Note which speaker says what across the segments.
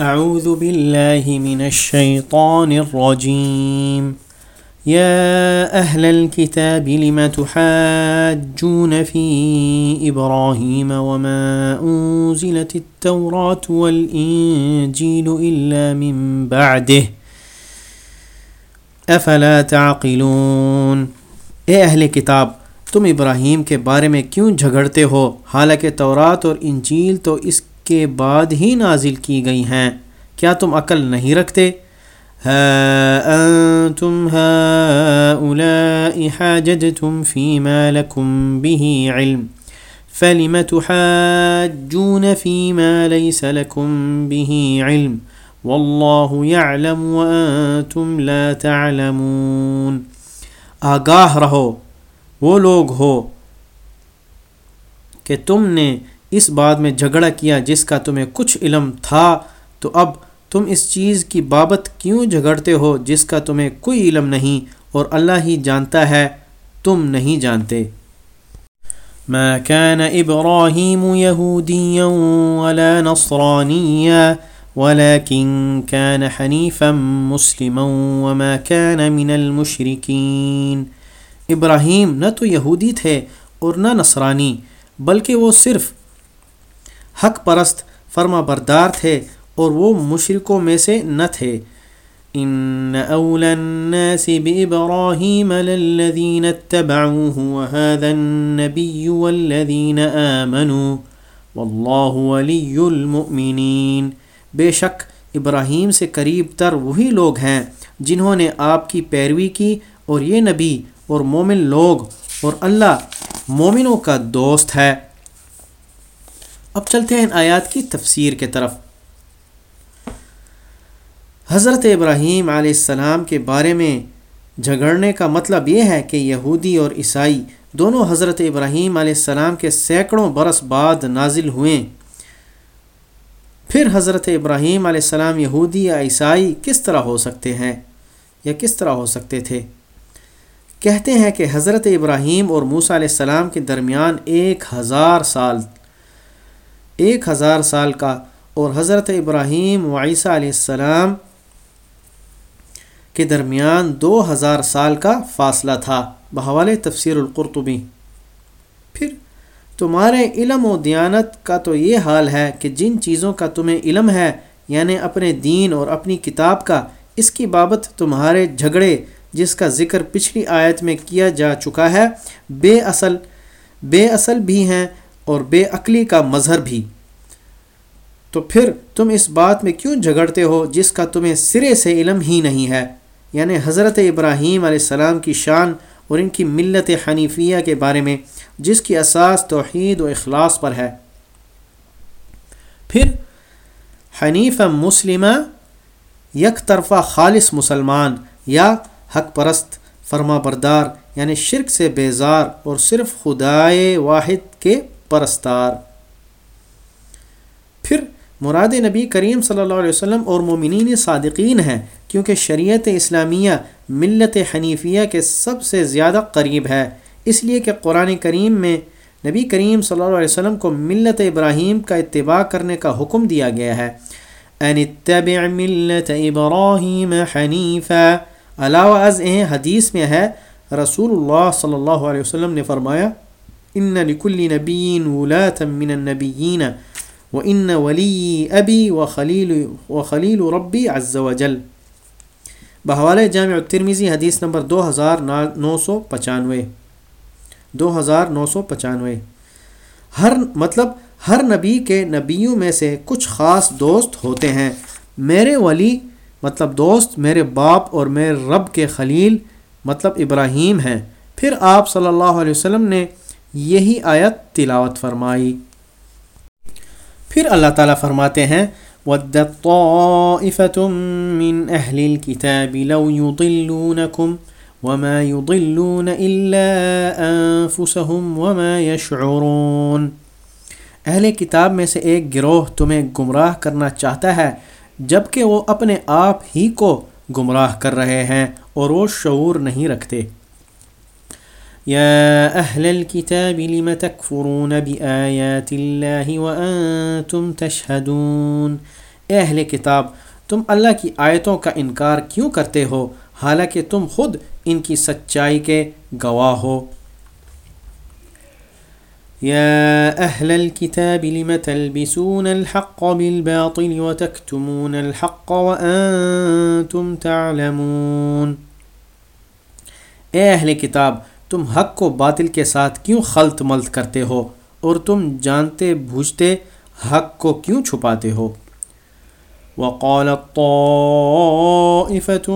Speaker 1: أعوذ بالله من الشيطان الرجيم. يا أهل الكتاب، لم تحاجون في إبراهيم وما أنزلت التوراة والإنجيل إلا من بعده؟ أفلا تعقلون؟ اے اہل کتاب، تم ابراہیم کے بارے میں کیوں جھگڑتے ہو؟ حالانکہ تورات اور انجیل تو اس کے بعد ہی نازل کی گئی ہیں۔ کیا تم عقل نہیں رکھتے؟ انتم هؤلاء حاججتم فيما لكم به علم، فلم تحاجون فيما ليس لكم به علم؟ والله يعلم وانتم لا تعلمون۔ آگاہ رہو، وہ لوگ ہو کہ تم نے اس بات میں جھگڑا کیا جس کا تمہیں کچھ علم تھا، تو اب تم اس چیز کی بابت کیوں جھگڑتے ہو جس کا تمہیں کوئی علم نہیں اور اللہ ہی جانتا ہے، تم نہیں جانتے؟ ما كان ابراهيم يهوديا ولا نصرانيا، ولكن كان حنيفا مسلما وما كان من المشركين. ابراہیم نہ تو یہودی تھے اور نہ نصرانی، بلکہ وہ صرف حق پرست فرما بردار تھے اور وہ مشرکوں میں سے نہ تھے۔ ان اولا الناس بابراہیم للذین اتبعوه وهذا النبی والذین آمنوا واللہ ولی المؤمنین بے شک ابراہیم سے قریب تر وہی لوگ ہیں جنہوں نے آپ کی پیروی کی اور یہ نبی اور مومن لوگ اور اللہ مومنوں کا دوست ہے۔ اب چلتے ہیں ان آیات کی تفسیر کے طرف۔ حضرت ابراہیم علیہ السلام کے بارے میں جھگڑنے کا مطلب یہ ہے کہ یہودی اور عیسائی دونوں حضرت ابراہیم علیہ السلام کے سینکڑوں برس بعد نازل ہوئے۔ پھر حضرت ابراہیم علیہ السلام یہودی یا عیسائی کس طرح ہو سکتے ہیں یا کس طرح ہو سکتے تھے؟ کہتے ہیں کہ حضرت ابراہیم اور موسیٰ علیہ السلام کے درمیان ایک ہزار سال ایک ہزار سال کا اور حضرت ابراہیم و عیسیٰ علیہ السلام کے درمیان دو ہزار سال کا فاصلہ تھا۔ بحوال تفسیر القرطبی۔ پھر تمہارے علم و دیانت کا تو یہ حال ہے کہ جن چیزوں کا تمہیں علم ہے یعنی اپنے دین اور اپنی کتاب کا، اس کی بابت تمہارے جھگڑے، جس کا ذکر پچھلی آیت میں کیا جا چکا ہے، بے اصل بے اصل بھی ہیں۔ اور بے عقلی کا مظہر بھی۔ تو پھر تم اس بات میں کیوں جھگڑتے ہو جس کا تمہیں سرے سے علم ہی نہیں ہے؟ یعنی حضرت ابراہیم علیہ السلام کی شان اور ان کی ملت حنیفیہ کے بارے میں، جس کی اساس توحید و اخلاص پر ہے۔ پھر حنیف مسلمہ، یک طرفہ خالص مسلمان یا حق پرست، فرما بردار یعنی شرک سے بیزار اور صرف خدائے واحد کے پرستار۔ پھر مراد نبی کریم صلی اللہ علیہ وسلم اور مومنین صادقین ہیں، کیونکہ شریعت اسلامیہ ملت حنیفیہ کے سب سے زیادہ قریب ہے۔ اس لیے کہ قرآن کریم میں نبی کریم صلی اللہ علیہ وسلم کو ملت ابراہیم کا اتباع کرنے کا حکم دیا گیا ہے۔ ان اتبع ملت ابراہیم حنیفہ علاوہ از حدیث میں ہے، رسول اللہ صلی اللہ علیہ وسلم نے فرمایا ان لکل نبین ولاتا من النبیین و ان ولی ابی و خلیل و خلیل و ربی عز و جل بحوال جامع ترمیزی حدیث نمبر دو ہزار نو سو پچانوے۔ دو ہزار نو سو پچانوے۔ ہر مطلب ہر نبی کے نبیوں میں سے کچھ خاص دوست ہوتے ہیں۔ میرے ولی مطلب دوست میرے باپ اور میرے رب کے خلیل مطلب ابراہیم ہیں۔ پھر آپ صلی اللہ علیہ وسلم نے یہی آیت تلاوت فرمائی۔ پھر اللہ تعالیٰ فرماتے ہیں، وَدَّتْ طَائِفَةٌ مِّنْ أَهْلِ الْكِتَابِ لَوْ يُضِلُّونَكُمْ وَمَا يُضِلُّونَ إِلَّا أَنفُسَهُمْ وَمَا يَشْعُرُونَ۔ اہل کتاب میں سے ایک گروہ تمہیں گمراہ کرنا چاہتا ہے، جبکہ وہ اپنے آپ ہی کو گمراہ کر رہے ہیں اور وہ شعور نہیں رکھتے۔ يا أهل الكتاب لم تكفرون بآيات الله وأنتم تشهدون اے اہل کتاب، تم اللہ کی آیتوں کا انکار کیوں کرتے ہو؟ حالانکہ تم خود ان کی سچائی کے گواہ ہو۔
Speaker 2: يا أهل الكتاب لم تلبسون الحق بالباطل وتكتمون الحق وأنتم تعلمون۔
Speaker 1: اے اہل کتاب تم حق کو باطل کے ساتھ کیوں خلط ملط کرتے ہو اور تم جانتے بوجھتے حق کو کیوں چھپاتے ہو؟
Speaker 2: وقالت طائفة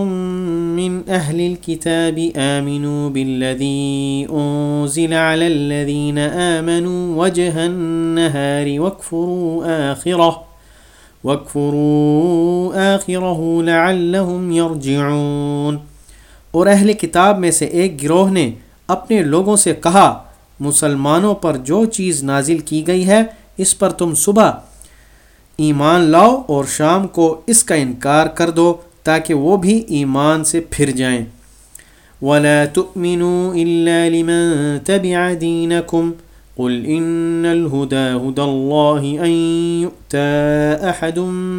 Speaker 2: من أهل الكتاب آمنوا بالذي أنزل على الذين آمنوا وجه النهار واكفروا آخره واكفروا آخره لعلهم يرجعون۔
Speaker 1: اور اہل کتاب میں سے ایک گروہ نے اپنے لوگوں سے کہا، مسلمانوں پر جو چیز نازل کی گئی ہے، اس پر تم صبح ایمان لاؤ اور شام کو اس کا انکار کر دو تاکہ وہ بھی ایمان سے پھر جائیں۔
Speaker 2: وَلَا تُؤْمِنُوا إِلَّا لِمَن تَبِعَ دِينَكُمْ قل ان الهدى هدى الله ان يؤتى احد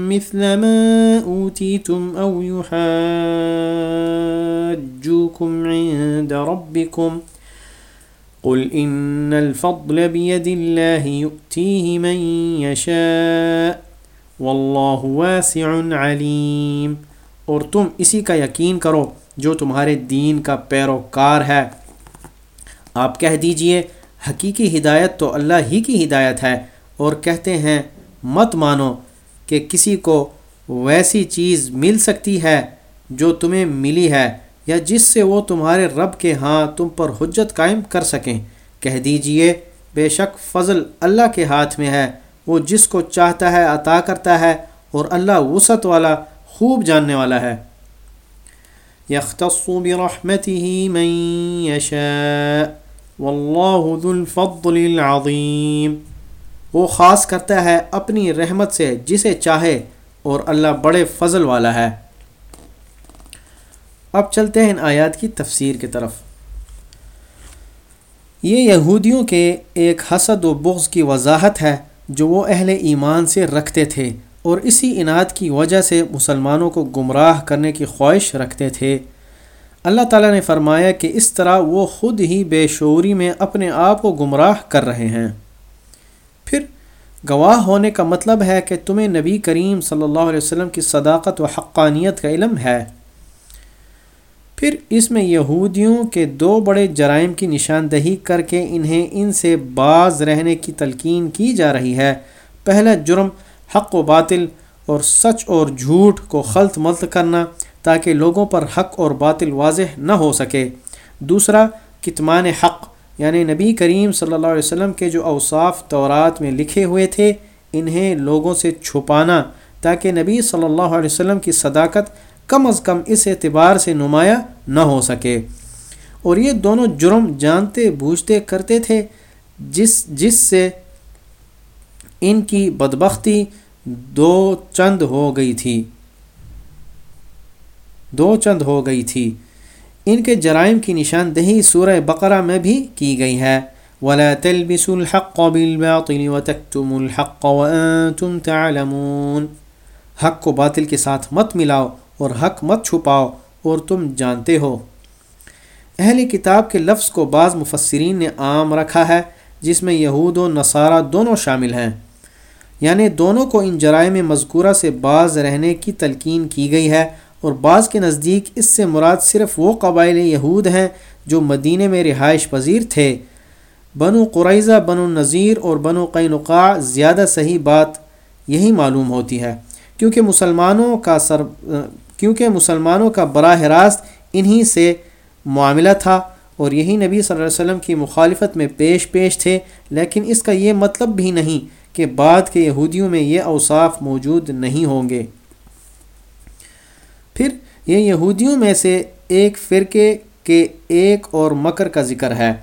Speaker 2: مثل ما اوتيتم او يحاجوكم عند ربكم قل ان الفضل بيد الله يؤتيه من يشاء واللہ واسع علیم
Speaker 1: اور تم اسی کا یقین کرو جو تمہارے دین کا پیروکار ہے۔ آپ کہہ دیجیے حقیقی ہدایت تو اللہ ہی کی ہدایت ہے اور کہتے ہیں، مت مانو کہ کسی کو ویسی چیز مل سکتی ہے جو تمہیں ملی ہے یا جس سے وہ تمہارے رب کے ہاں تم پر حجت قائم کر سکیں۔ کہہ دیجیے، بے شک فضل اللہ کے ہاتھ میں ہے۔ وہ جس کو چاہتا ہے عطا کرتا ہے اور اللہ وسعت والا خوب جاننے والا ہے۔
Speaker 2: يختص برحمته من يشاء والله ذو الفضل العظيم
Speaker 1: وہ خاص کرتا ہے اپنی رحمت سے جسے چاہے اور اللہ بڑے فضل والا ہے۔ اب چلتے ہیں ان آیات کی تفسیر کی طرف۔ یہ یہودیوں کے ایک حسد و بغض کی وضاحت ہے جو وہ اہل ایمان سے رکھتے تھے اور اسی انعد کی وجہ سے مسلمانوں کو گمراہ کرنے کی خواہش رکھتے تھے۔ اللہ تعالیٰ نے فرمایا کہ اس طرح وہ خود ہی بے شعوری میں اپنے آپ کو گمراہ کر رہے ہیں۔ پھر گواہ ہونے کا مطلب ہے کہ تمہیں نبی کریم صلی اللہ علیہ وسلم کی صداقت و حقانیت کا علم ہے۔ پھر اس میں یہودیوں کے دو بڑے جرائم کی نشاندہی کر کے انہیں ان سے باز رہنے کی تلقین کی جا رہی ہے۔ پہلا جرم حق و باطل اور سچ اور جھوٹ کو خلط ملط کرنا۔ تاکہ لوگوں پر حق اور باطل واضح نہ ہو سکے۔ دوسرا، کتمان حق یعنی نبی کریم صلی اللہ علیہ وسلم کے جو اوصاف تورات میں لکھے ہوئے تھے، انہیں لوگوں سے چھپانا، تاکہ نبی صلی اللہ علیہ وسلم کی صداقت کم از کم اس اعتبار سے نمایاں نہ ہو سکے۔ اور یہ دونوں جرم جانتے، بوجھتے کرتے تھے، جس جس سے ان کی بدبختی دو چند ہو گئی تھی۔ دو چند ہو گئی تھی۔ ان کے جرائم کی نشاندہی سورہ بقرہ میں بھی کی گئی ہے۔ ولا تلبسوا الحق بالباطل وتكتموا الحق وانتم تعلمون۔ حق کو باطل کے ساتھ مت ملاؤ اور حق مت چھپاؤ اور تم جانتے ہو۔ اہل کتاب کے لفظ کو بعض مفسرین نے عام رکھا ہے، جس میں یہود و نصارہ دونوں شامل ہیں۔ یعنی دونوں کو ان جرائم مذکورہ سے بعض رہنے کی تلقین کی گئی ہے اور بعض کے نزدیک اس سے مراد صرف وہ قبائل یہود ہیں جو مدینہ میں رہائش پذیر تھے۔ بنو قریضہ بنو نذیر اور بنو قینقاع زیادہ صحیح بات یہی معلوم ہوتی ہے، کیونکہ مسلمانوں کا سر، کیونکہ مسلمانوں کا براہ راست انہی سے معاملہ تھا اور یہی نبی صلی اللہ علیہ وسلم کی مخالفت میں پیش پیش تھے، لیکن اس کا یہ مطلب بھی نہیں کہ بعد کے یہودیوں میں یہ اوصاف موجود نہیں ہوں گے۔ پھر یہ یہودیوں میں سے ایک فرقے کے ایک اور مکر کا ذکر ہے،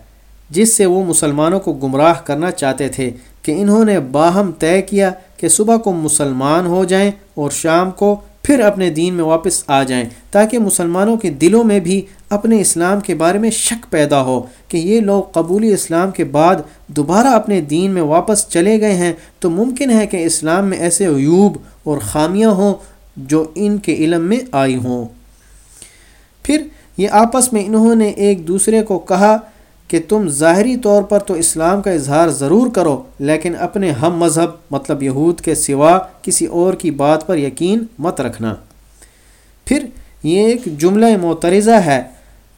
Speaker 1: جس سے وہ مسلمانوں کو گمراہ کرنا چاہتے تھے کہ انہوں نے باہم طے کیا کہ صبح کو مسلمان ہو جائیں اور شام کو پھر اپنے دین میں واپس آ جائیں، تاکہ مسلمانوں کے دلوں میں بھی اپنے اسلام کے بارے میں شک پیدا ہو کہ یہ لوگ قبولی اسلام کے بعد دوبارہ اپنے دین میں واپس چلے گئے ہیں۔ تو ممکن ہے کہ اسلام میں ایسے عیوب اور خامیاں ہوں جو ان کے علم میں آئی ہوں۔ پھر یہ آپس میں انہوں نے ایک دوسرے کو کہا کہ تم ظاہری طور پر تو اسلام کا اظہار ضرور کرو، لیکن اپنے ہم مذہب مطلب یہود کے سوا کسی اور کی بات پر یقین مت رکھنا۔ پھر یہ ایک جملہ معترضہ ہے،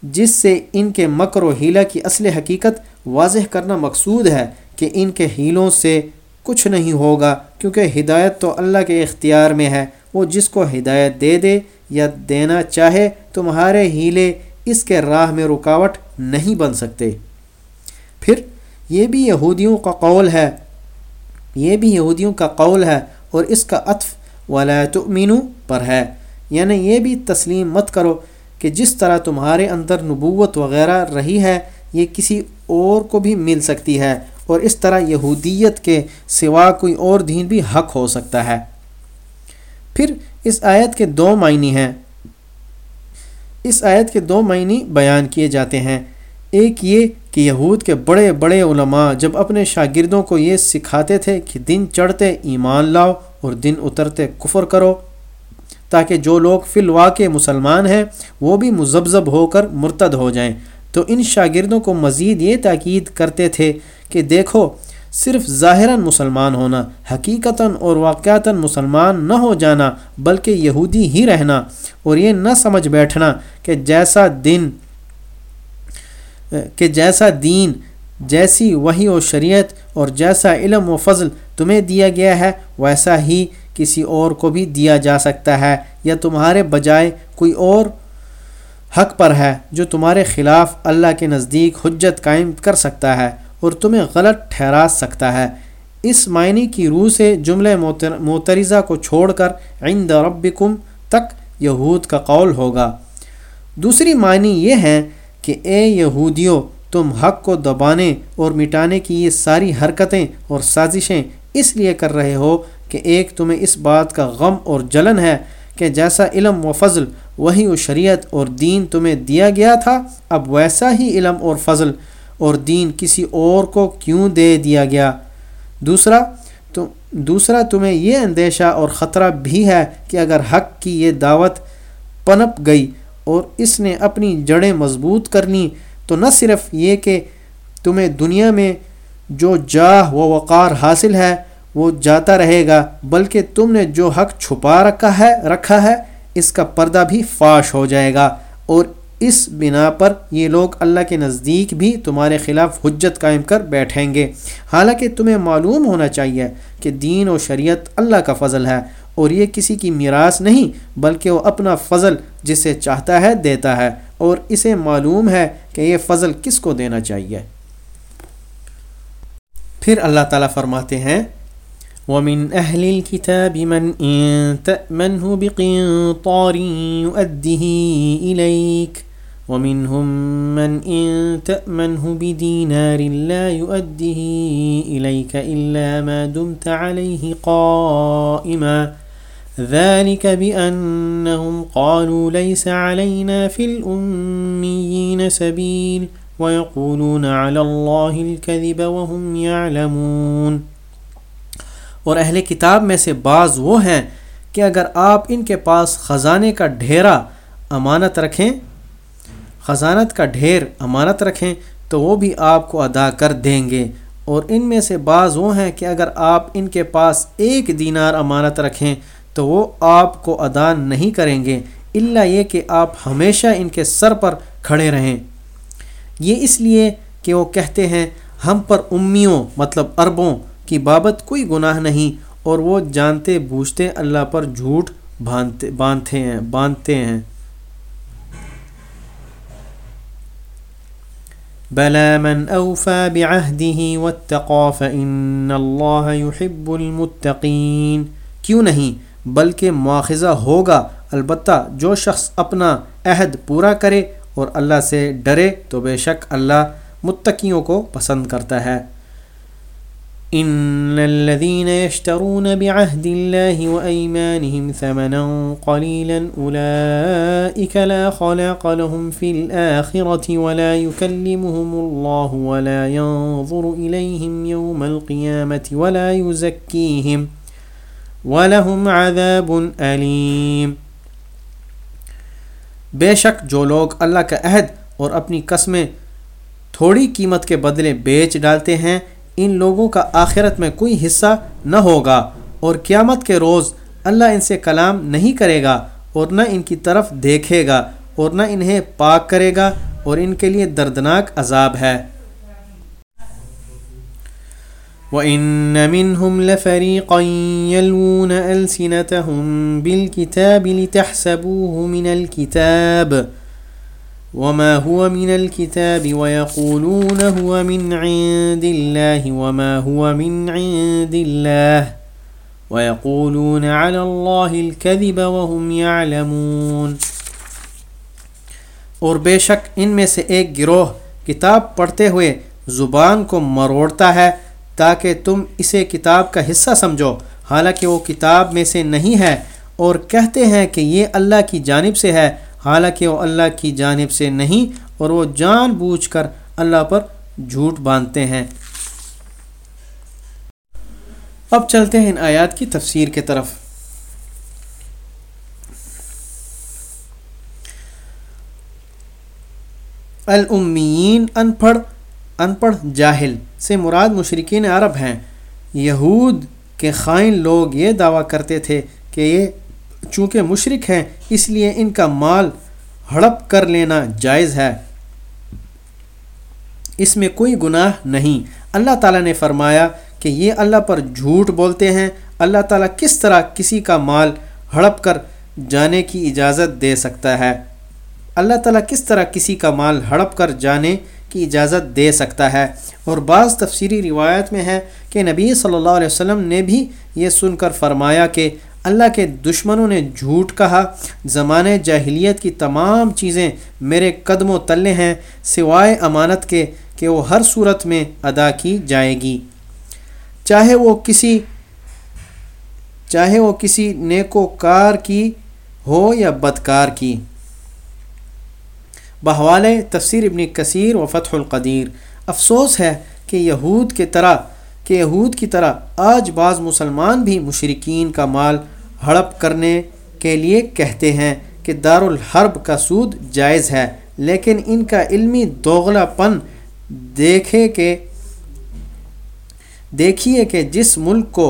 Speaker 1: جس سے ان کے مکر و ہیلا کی اصل حقیقت واضح کرنا مقصود ہے کہ ان کے ہیلوں سے کچھ نہیں ہوگا، کیونکہ ہدایت تو اللہ کے اختیار میں ہے۔ وہ جس کو ہدایت دے دے یا دینا چاہے، تمہارے ہیلے اس کے راہ میں رکاوٹ نہیں بن سکتے۔ پھر یہ بھی یہودیوں کا قول ہے، یہ بھی یہودیوں کا قول ہے اور اس کا عطف ولا پر ہے۔ یعنی یہ بھی تسلیم مت کرو کہ جس طرح تمہارے اندر نبوت وغیرہ رہی ہے، یہ کسی اور کو بھی مل سکتی ہے اور اس طرح یہودیت کے سوا کوئی اور دین بھی حق ہو سکتا ہے۔ پھر اس آیت کے دو معنی ہیں۔ اس آیت کے دو معنی بیان کیے جاتے ہیں۔ ایک یہ کہ یہود کے بڑے بڑے علماء جب اپنے شاگردوں کو یہ سکھاتے تھے کہ دن چڑھتے ایمان لاؤ اور دن اترتے کفر کرو، تاکہ جو لوگ فی الواقع مسلمان ہیں وہ بھی مزبزب ہو کر مرتد ہو جائیں۔ تو ان شاگردوں کو مزید یہ تاکید کرتے تھے کہ دیکھو صرف ظاہراً مسلمان ہونا، حقیقتاً اور واقعتاً مسلمان نہ ہو جانا، بلکہ یہودی ہی رہنا۔ اور یہ نہ سمجھ بیٹھنا کہ جیسا دن، کہ جیسا دین، جیسی وہی و شریعت اور جیسا علم و فضل تمہیں دیا گیا ہے، ویسا ہی کسی اور کو بھی دیا جا سکتا ہے۔ یا تمہارے بجائے کوئی اور حق پر ہے جو تمہارے خلاف اللہ کے نزدیک حجت قائم کر سکتا ہے۔ اور تمہیں غلط ٹھہرا سکتا ہے۔ اس معنی کی روح سے جملہ موترزہ کو چھوڑ کر عند ربکم تک یہود کا قول ہوگا۔ دوسری معنی یہ ہے کہ اے یہودیوں، تم حق کو دبانے اور مٹانے کی یہ ساری حرکتیں اور سازشیں اس لیے کر رہے ہو کہ ایک تمہیں اس بات کا غم اور جلن ہے کہ جیسا علم و فضل، وہی و شریعت اور دین تمہیں دیا گیا تھا، اب ویسا ہی علم اور فضل اور دین کسی اور کو کیوں دے دیا گیا؟ دوسرا، تو دوسرا تمہیں یہ اندیشہ اور خطرہ بھی ہے کہ اگر حق کی یہ دعوت پنپ گئی اور اس نے اپنی جڑیں مضبوط کرنی، تو نہ صرف یہ کہ تمہیں دنیا میں جو جاہ و وقار حاصل ہے وہ جاتا رہے گا، بلکہ تم نے جو حق چھپا رکھا ہے رکھا ہے، اس کا پردہ بھی فاش ہو جائے گا اور اس بنا پر یہ لوگ اللہ کے نزدیک بھی تمہارے خلاف حجت قائم کر بیٹھیں گے۔ حالانکہ تمہیں معلوم ہونا چاہیے کہ دین و شریعت اللہ کا فضل ہے اور یہ کسی کی میراث نہیں، بلکہ وہ اپنا فضل جسے چاہتا ہے دیتا ہے اور اسے معلوم ہے کہ یہ فضل کس کو دینا چاہیے۔ پھر اللہ تعالیٰ فرماتے ہیں، ومن أهل الكتاب من إن تأمنه بقنطار يؤده إليك ومنهم من إن تأمنه بدينار لا يؤده إليك إلا ما دمت عليه قائما. ذلك بأنهم قالوا ليس علينا في الأميين سبيل ويقولون على الله الكذب وهم يعلمون. اور اہل کتاب میں سے بعض وہ ہیں کہ اگر آپ ان کے پاس خزانے کا ڈھیرا امانت رکھیں خزانت کا ڈھیر امانت رکھیں تو وہ بھی آپ کو ادا کر دیں گے۔ اور ان میں سے بعض وہ ہیں کہ اگر آپ ان کے پاس ایک دینار امانت رکھیں تو وہ آپ کو ادا نہیں کریں گے اللہ یہ کہ آپ ہمیشہ ان کے سر پر کھڑے رہیں۔ یہ اس لیے کہ وہ کہتے ہیں، ہم پر امیوں مطلب عربوں کی بابت کوئی گناہ نہیں، اور وہ جانتے بوجھتے اللہ پر جھوٹ باندھتے باندھتے ہیں باندھتے ہیں۔ بلا من اوفى بعهده واتقى فان الله يحب المتقين. کیوں نہیں؟ بلکہ مواخذہ ہوگا۔ البتہ جو شخص اپنا عہد پورا کرے اور اللہ سے ڈرے تو بے شک اللہ متقیوں کو پسند کرتا ہے۔
Speaker 2: ان الذين يشترون بعهد الله وايمانهم ثمنا قليلا اولئك لا خلاق لهم في الاخره ولا يكلمهم الله ولا ينظر اليهم يوم القيامه ولا يزكيهم وَلَهُمْ عَذَابٌ أَلِيمٌ۔
Speaker 1: بے شک جو لوگ اللہ کا عہد اور اپنی قسمیں تھوڑی قیمت کے بدلے بیچ ڈالتے ہیں ان لوگوں کا آخرت میں کوئی حصہ نہ ہوگا اور قیامت کے روز اللہ ان سے کلام نہیں کرے گا اور نہ ان کی طرف دیکھے گا اور نہ انہیں پاک کرے گا اور ان کے لیے دردناک عذاب ہے۔
Speaker 2: وَإِنَّ مِنْهُمْ لَفَرِيقًا يَلْوُونَ أَلْسِنَتَهُمْ بِالْكِتَابِ لِتَحْسَبُوهُ مِنَ الْكِتَابِ وما هو من الكتاب ويقولون هو من عند الله وما هو من عند الله ويقولون على الله الكذب وهم يعلمون۔
Speaker 1: اور بے شک ان میں سے ایک گروہ کتاب پڑھتے ہوئے زبان کو مروڑتا ہے تاکہ تم اسے کتاب کا حصہ سمجھو۔ حالانکہ وہ کتاب میں سے نہیں ہے اور کہتے ہیں کہ یہ اللہ کی جانب سے ہے۔ حالانکہ وہ اللہ کی جانب سے نہیں اور وہ جان بوجھ کر اللہ پر جھوٹ باندھتے ہیں۔ اب چلتے ہیں ان آیات کی تفسیر کے طرف۔ الامین ان پڑھ ان پڑھ جاہل سے مراد مشرقین عرب ہیں۔ یہود کے خائن لوگ یہ دعویٰ کرتے تھے کہ یہ چونکہ مشرق ہیں، اس لیے ان کا مال ہڑپ کر لینا جائز ہے۔ اس میں کوئی گناہ نہیں۔ اللہ تعالیٰ نے فرمایا کہ یہ اللہ پر جھوٹ بولتے ہیں۔ اللہ تعالیٰ کس طرح کسی کا مال ہڑپ کر جانے کی اجازت دے سکتا ہے؟ اللہ تعالیٰ کس طرح کسی کا مال ہڑپ کر جانے کی اجازت دے سکتا ہے؟ اور بعض تفسیری روایت میں ہے کہ نبی صلی اللہ علیہ وسلم نے بھی یہ سن کر فرمایا کہ اللہ کے دشمنوں نے جھوٹ کہا۔ زمانے جاہلیت کی تمام چیزیں میرے قدم و تلے ہیں، سوائے امانت کے، کہ وہ ہر صورت میں ادا کی جائے گی۔ چاہے وہ کسی، چاہے وہ کسی نیک و کار کی ہو یا بدکار کی۔ بہوال تفسیر ابن کثیر و فتح القدیر۔ افسوس ہے کہ یہود کے طرح کہ یہود کی طرح آج بعض مسلمان بھی مشرقین کا مال ہڑپ کرنے کے لیے کہتے ہیں کہ دار الحرب کا سود جائز ہے، لیکن ان کا علمی دوغلا پن دیکھے کہ، دیکھیے کہ جس ملک کو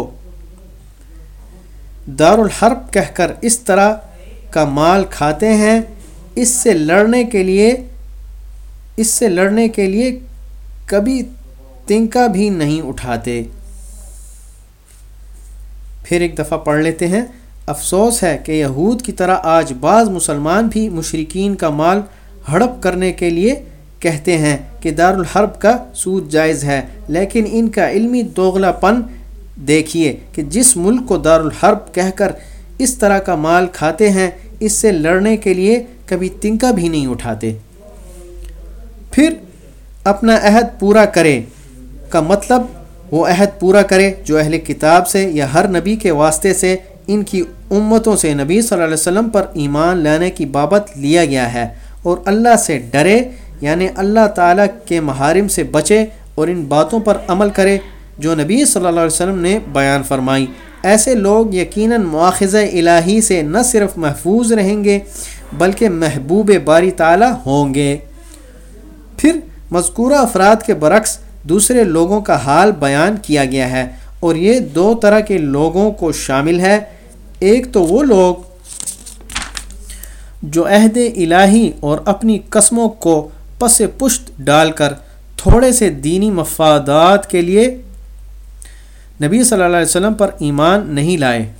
Speaker 1: دار الحرب کہہ کر اس طرح کا مال کھاتے ہیں، اس سے لڑنے کے لیے، اس سے لڑنے کے لیے کبھی تنکا بھی نہیں اٹھاتے۔ پھر ایک دفعہ پڑھ لیتے ہیں، افسوس ہے کہ یہود کی طرح آج بعض مسلمان بھی مشرقین کا مال ہڑپ کرنے کے لیے کہتے ہیں کہ دارالحرب کا سود جائز ہے، لیکن ان کا علمی دوغلا پن دیکھیے کہ جس ملک کو دارالحرب کہہ کر اس طرح کا مال کھاتے ہیں، اس سے لڑنے کے لیے کبھی تنکا بھی نہیں اٹھاتے۔ پھر اپنا عہد پورا کرے کا مطلب وہ عہد پورا کرے جو اہل کتاب سے یا ہر نبی کے واسطے سے ان کی امتوں سے نبی صلی اللہ علیہ وسلم پر ایمان لانے کی بابت لیا گیا ہے اور اللہ سے ڈرے یعنی اللہ تعالیٰ کے محارم سے بچے اور ان باتوں پر عمل کرے جو نبی صلی اللہ علیہ وسلم نے بیان فرمائی۔ ایسے لوگ یقیناً مواخذ الہی سے نہ صرف محفوظ رہیں گے، بلکہ محبوب باری تعالیٰ ہوں گے۔ پھر مذکورہ افراد کے برعکس دوسرے لوگوں کا حال بیان کیا گیا ہے اور یہ دو طرح کے لوگوں کو شامل ہے۔ ایک تو وہ لوگ جو عہد الہی اور اپنی قسموں کو پس پشت ڈال کر تھوڑے سے دینی مفادات کے لیے نبی صلی اللہ علیہ وسلم پر ایمان نہیں لائے۔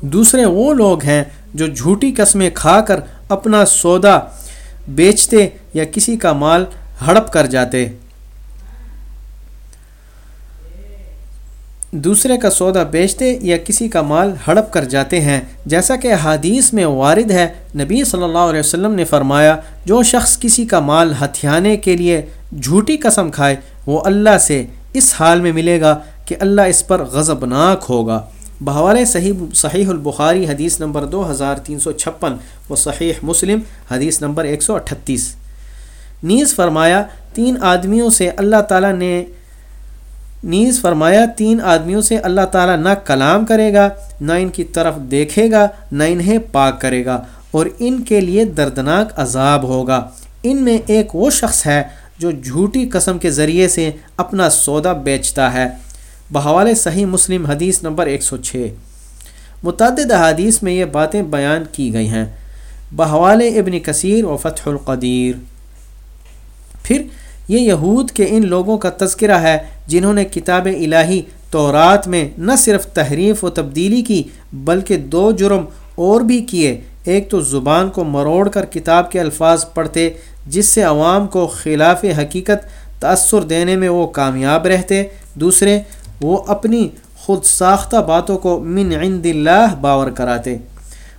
Speaker 1: دوسرے وہ لوگ ہیں جو جھوٹی قسمیں کھا کر اپنا سودا بیچتے یا کسی کا مال ہڑپ کر جاتے۔ دوسرے کا سودا بیچتے یا کسی کا مال ہڑپ کر جاتے ہیں، جیسا کہ حادیث میں وارد ہے۔ نبی صلی اللہ علیہ وسلم نے فرمایا، جو شخص کسی کا مال ہتھیانے کے لیے جھوٹی قسم کھائے، وہ اللہ سے اس حال میں ملے گا کہ اللہ اس پر غضبناک ہوگا۔ بحوالِ صحیح صحیح البخاری، حدیث نمبر دو ہزار تین سو چھپن و صحیح مسلم، حدیث نمبر ایک سو اٹھتیس۔ نیز فرمایا، تین آدمیوں سے اللہ تعالیٰ نے نیز فرمایا، تین آدمیوں سے اللہ تعالیٰ نہ کلام کرے گا، نہ ان کی طرف دیکھے گا، نہ انہیں پاک کرے گا، اور ان کے لیے دردناک عذاب ہوگا۔ ان میں ایک وہ شخص ہے جو جھوٹی قسم کے ذریعے سے اپنا سودا بیچتا ہے۔ بحوالے صحیح مسلم حدیث نمبر 106 متعدد حدیث میں یہ باتیں بیان کی گئی ہیں۔ بحوال ابن کثیر و فتح القدیر۔ پھر یہ یہود کے ان لوگوں کا تذکرہ ہے جنہوں نے کتاب الہی تورات میں نہ صرف تحریف و تبدیلی کی بلکہ دو جرم اور بھی کیے۔ ایک تو زبان کو مروڑ کر کتاب کے الفاظ پڑھتے، جس سے عوام کو خلاف حقیقت تأثر دینے میں وہ کامیاب رہتے۔ دوسرے، وہ اپنی خود ساختہ باتوں کو من عند اللہ باور کراتے۔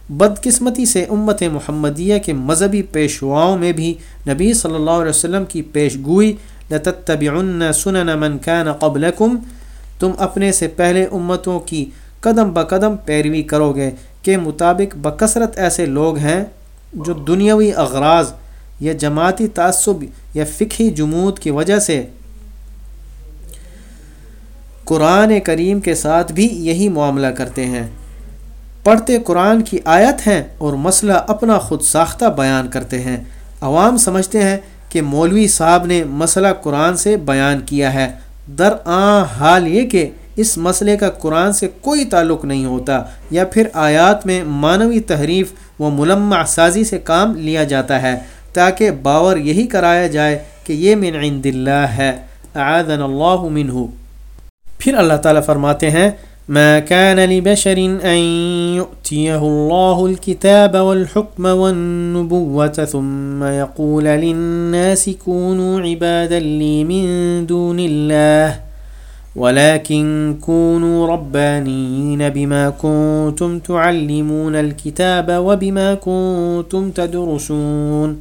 Speaker 1: بدقسمتی سے امت محمدیہ کے مذہبی پیشواؤں میں بھی نبی صلی اللہ علیہ وسلم کی پیش گوئی، لتتبعن سنن من كان قبلكم۔ تم اپنے سے پہلے امتوں کی قدم بقدم پیروی کرو گے کے مطابق بکثرت ایسے لوگ ہیں جو دنیاوی اغراض یا جماعتی تعصب یا فقہی جمود کی وجہ سے قرآن کریم کے ساتھ بھی یہی معاملہ کرتے ہیں۔ پڑھتے قرآن کی آیت ہیں اور مسئلہ اپنا خود ساختہ بیان کرتے ہیں۔ عوام سمجھتے ہیں کہ مولوی صاحب نے مسئلہ قرآن سے بیان کیا ہے۔ در حال یہ کہ اس مسئلے کا قرآن سے کوئی تعلق نہیں ہوتا یا پھر آیات میں معنوی تحریف و ملمع سازی سے کام لیا جاتا ہے۔ تاکہ باور یہی کرایا جائے کہ یہ من عند اللہ ہے۔ اعاذنا اللہ منہ۔ پھر اللہ تعالیٰ فرماتے ہیں ما كان لبشر أن يؤتيه الله الكتاب والحكم والنبوة ثم يقول للناس كونوا عبادا لي من دون الله ولكن كونوا ربانيين بما كنتم تعلمون الكتاب وبما كنتم تدرسون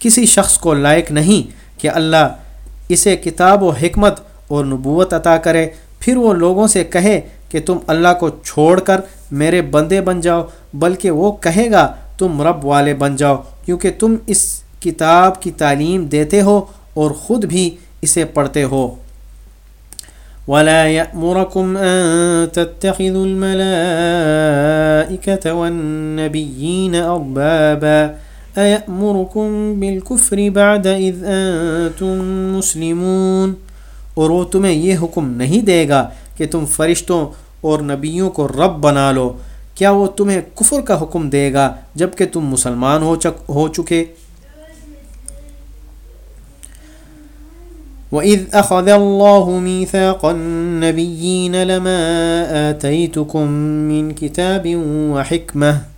Speaker 1: کسی شخص کو لائق نہیں کہ اللہ اسے کتاب و حکمت اور نبوت عطا کرے پھر وہ لوگوں سے کہے کہ تم اللہ کو چھوڑ کر میرے بندے بن جاؤ، بلکہ وہ کہے گا، تم رب والے بن جاؤ، کیونکہ تم اس کتاب کی تعلیم دیتے ہو اور خود بھی اسے پڑھتے ہو۔ ولا يأمركم أن تتخذوا الملائكة والنبيين أربابا أيأمركم بالكفر بعد إذ أنتم مسلمون اور وہ تمہیں یہ حکم نہیں دے گا کہ تم فرشتوں اور نبیوں کو رب بنا لو۔ کیا وہ تمہیں کفر کا حکم دے گا جبکہ تم مسلمان ہو چک ہو چکے؟ وَإِذْ أَخَذَ اللَّهُ مِيثَاقَ النَّبِيِّينَ لَمَا آتَيْتُكُم مِّن كِتَابٍ وَحِكْمَةٍ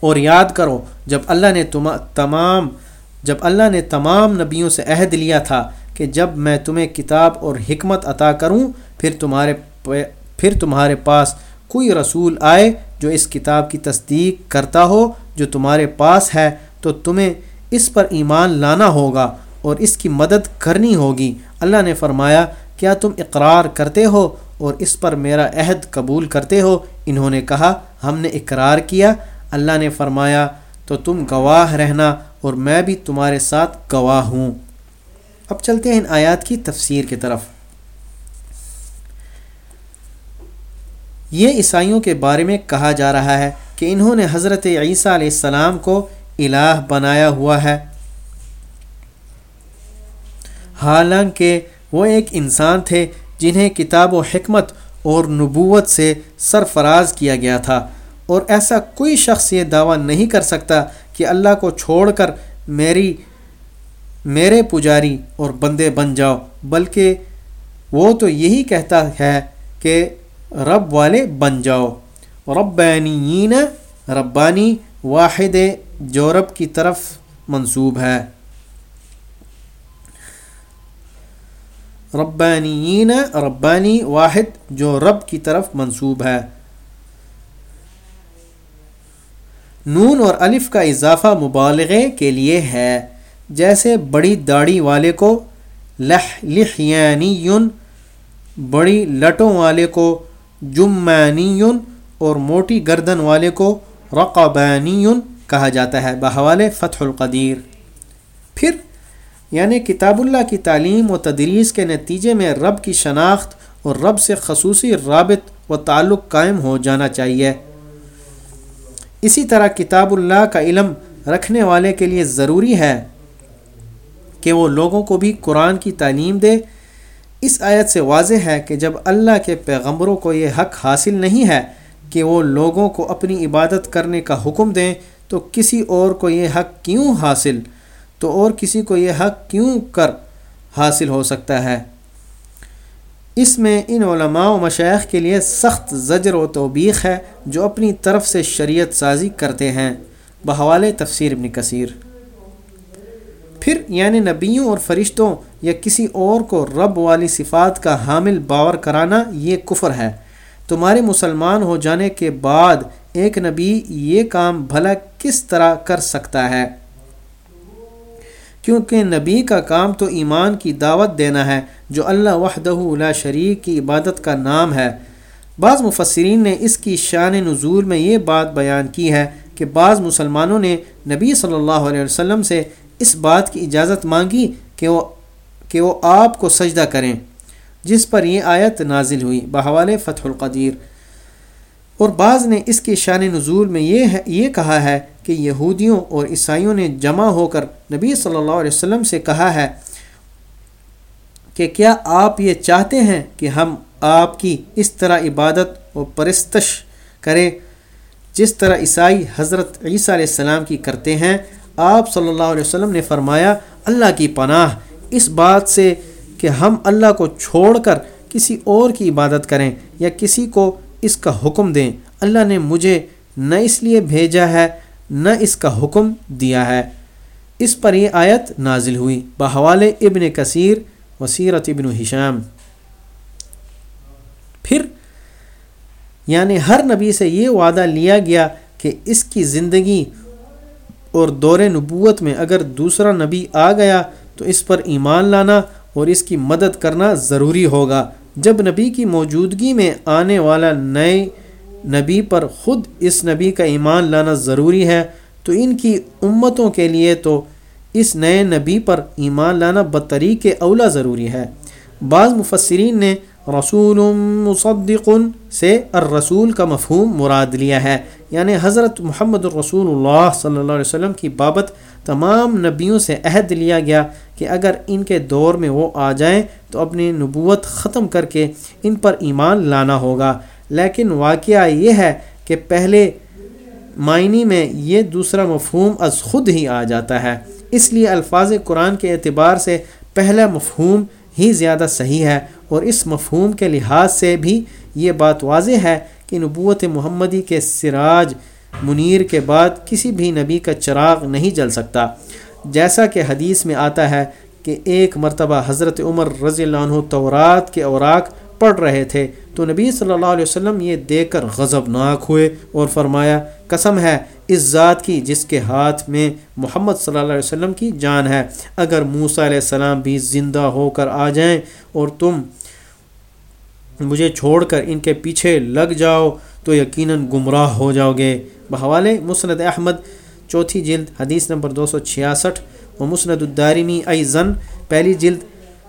Speaker 1: اور یاد کرو، جب اللہ نے تمام، جب اللہ نے تمام نبیوں سے عہد لیا تھا کہ جب میں تمہیں کتاب اور حکمت عطا کروں، پھر تمہارے پھر تمہارے پاس کوئی رسول آئے جو اس کتاب کی تصدیق کرتا ہو، جو تمہارے پاس ہے، تو تمہیں اس پر ایمان لانا ہوگا اور اس کی مدد کرنی ہوگی۔ اللہ نے فرمایا، کیا تم اقرار کرتے ہو اور اس پر میرا عہد قبول کرتے ہو؟ انہوں نے کہا، ہم نے اقرار کیا۔ اللہ نے فرمایا، تو تم گواہ رہنا اور میں بھی تمہارے ساتھ گواہ ہوں۔ اب چلتے ہیں ان آیات کی تفسیر کی طرف۔ یہ عیسائیوں کے بارے میں کہا جا رہا ہے کہ انہوں نے حضرت عیسیٰ علیہ السلام کو الہ بنایا ہوا ہے۔ حالانکہ وہ ایک انسان تھے جنہیں کتاب و حکمت اور نبوت سے سرفراز کیا گیا تھا۔ اور ایسا کوئی شخص یہ دعویٰ نہیں کر سکتا کہ اللہ کو چھوڑ کر میری، میرے پجاری اور بندے بن جاؤ، بلکہ وہ تو یہی کہتا ہے کہ رب والے بن جاؤ۔ ربانیین، ربانی واحد جورب کی طرف منصوب ہے۔ ربانیین، ربانی واحد، جو رب کی طرف منصوب ہے۔ نون اور الف کا اضافہ مبالغے کے لیے ہے۔ جیسے بڑی داڑھی والے کو لح لحیانی بڑی لٹوں والے کو جمانی اور موٹی گردن والے کو رقبانی کہا جاتا ہے۔ بحوال فتح القدیر۔ پھر یعنی کتاب اللہ کی تعلیم و تدریس کے نتیجے میں رب کی شناخت اور رب سے خصوصی رابط و تعلق قائم ہو جانا چاہیے۔ اسی طرح کتاب اللہ کا علم رکھنے والے کے لیے ضروری ہے کہ وہ لوگوں کو بھی قرآن کی تعلیم دے۔ اس آیت سے واضح ہے کہ جب اللہ کے پیغمبروں کو یہ حق حاصل نہیں ہے کہ وہ لوگوں کو اپنی عبادت کرنے کا حکم دیں، تو کسی اور کو یہ حق کیوں حاصل؟ تو اور کسی کو یہ حق کیوں کر حاصل ہو سکتا ہے؟ اس میں ان علماء و مشائق کے لیے سخت زجر و توبیخ ہے جو اپنی طرف سے شریعت سازی کرتے ہیں۔ بحوال تفسیر ابن کثیر۔ پھر یعنی نبیوں اور فرشتوں یا کسی اور کو رب والی صفات کا حامل باور کرانا یہ کفر ہے۔ تمہارے مسلمان ہو جانے کے بعد ایک نبی یہ کام بھلا کس طرح کر سکتا ہے؟ کیونکہ نبی کا کام تو ایمان کی دعوت دینا ہے، جو اللہ وحدہ لا شریک کی عبادت کا نام ہے۔ بعض مفسرین نے اس کی شان نزول میں یہ بات بیان کی ہے کہ بعض مسلمانوں نے نبی صلی اللہ علیہ وسلم سے اس بات کی اجازت مانگی کہ وہ کہ وہ آپ کو سجدہ کریں۔ جس پر یہ آیت نازل ہوئی۔ بحوال فتح القدیر۔ اور بعض نے اس کی شان نزول میں یہ ہے یہ کہا ہے کہ یہودیوں اور عیسائیوں نے جمع ہو کر نبی صلی اللہ علیہ وسلم سے کہا ہے کہ کیا آپ یہ چاہتے ہیں کہ ہم آپ کی اس طرح عبادت و پرستش کریں جس طرح عیسائی حضرت عیسیٰ علیہ السلام کی کرتے ہیں؟ آپ صلی اللہ علیہ وسلم نے فرمایا، اللہ کی پناہ۔ اس بات سے کہ ہم اللہ کو چھوڑ کر کسی اور کی عبادت کریں یا کسی کو اس کا حکم دیں۔ اللہ نے مجھے نہ اس لیے بھیجا ہے، نہ اس کا حکم دیا ہے۔ اس پر یہ آیت نازل ہوئی۔ بحوال ابن کثیر وسیرت ابن حشام پھر یعنی ہر نبی سے یہ وعدہ لیا گیا کہ اس کی زندگی اور دور نبوت میں اگر دوسرا نبی آ گیا تو اس پر ایمان لانا اور اس کی مدد کرنا ضروری ہوگا۔ جب نبی کی موجودگی میں آنے والا نئے نبی پر خود اس نبی کا ایمان لانا ضروری ہے، تو ان کی امتوں کے لیے تو اس نئے نبی پر ایمان لانا بطریق اولا ضروری ہے۔ بعض مفسرین نے رسول مصدق سے الرسول کا مفہوم مراد لیا ہے۔ یعنی حضرت محمد الرسول اللہ صلی اللہ علیہ وسلم کی بابت تمام نبیوں سے عہد لیا گیا کہ اگر ان کے دور میں وہ آ جائیں تو اپنی نبوت ختم کر کے ان پر ایمان لانا ہوگا۔ لیکن واقعہ یہ ہے کہ پہلے معنی میں یہ دوسرا مفہوم از خود ہی آ جاتا ہے۔ اس لیے الفاظ قرآن کے اعتبار سے پہلا مفہوم ہی زیادہ صحیح ہے اور اس مفہوم کے لحاظ سے بھی یہ بات واضح ہے کہ نبوت محمدی کے سراج منیر کے بعد کسی بھی نبی کا چراغ نہیں جل سکتا۔ جیسا کہ حدیث میں آتا ہے کہ ایک مرتبہ حضرت عمر رضی اللہ عنہ تورات کے اوراق پڑھ رہے تھے تو نبی صلی اللہ علیہ وسلم یہ دیکھ کر غضب ناک ہوئے اور فرمایا، قسم ہے اس ذات کی جس کے ہاتھ میں محمد صلی اللہ علیہ وسلم کی جان ہے۔ اگر موسیٰ علیہ السلام بھی زندہ ہو کر آ جائیں اور تم مجھے چھوڑ کر ان کے پیچھے لگ جاؤ، تو یقیناً گمراہ ہو جاؤ گے۔ بحوالے مسند احمد چوتھی جلد، حدیث نمبر دو سو چھیاسٹھ، و مسند الدارمی ای زن پہلی جلد،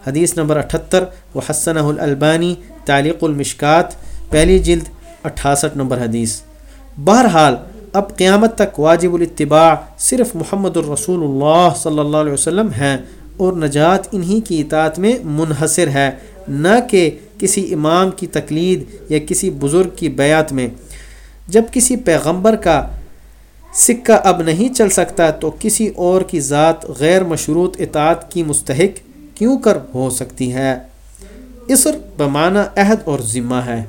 Speaker 1: حدیث نمبر اٹھتر، و حسن الالبانی، تعلیق المشکات، پہلی جلد، اٹھاسٹھ نمبر حدیث۔ بہرحال، اب قیامت تک واجب الاتباع صرف محمد الرسول اللہ صلی اللہ علیہ وسلم ہیں، اور نجات انہی کی اطاعت میں منحصر ہے، نہ کہ کسی امام کی تقلید یا کسی بزرگ کی بیعت میں۔ جب کسی پیغمبر کا سکہ اب نہیں چل سکتا تو کسی اور کی ذات غیر مشروط اطاعت کی مستحق کیوں کر ہو سکتی ہے؟ اسر بمانہ عہد اور ذمہ ہے۔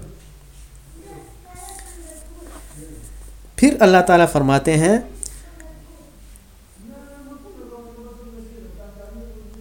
Speaker 1: پھر اللہ تعالیٰ فرماتے ہیں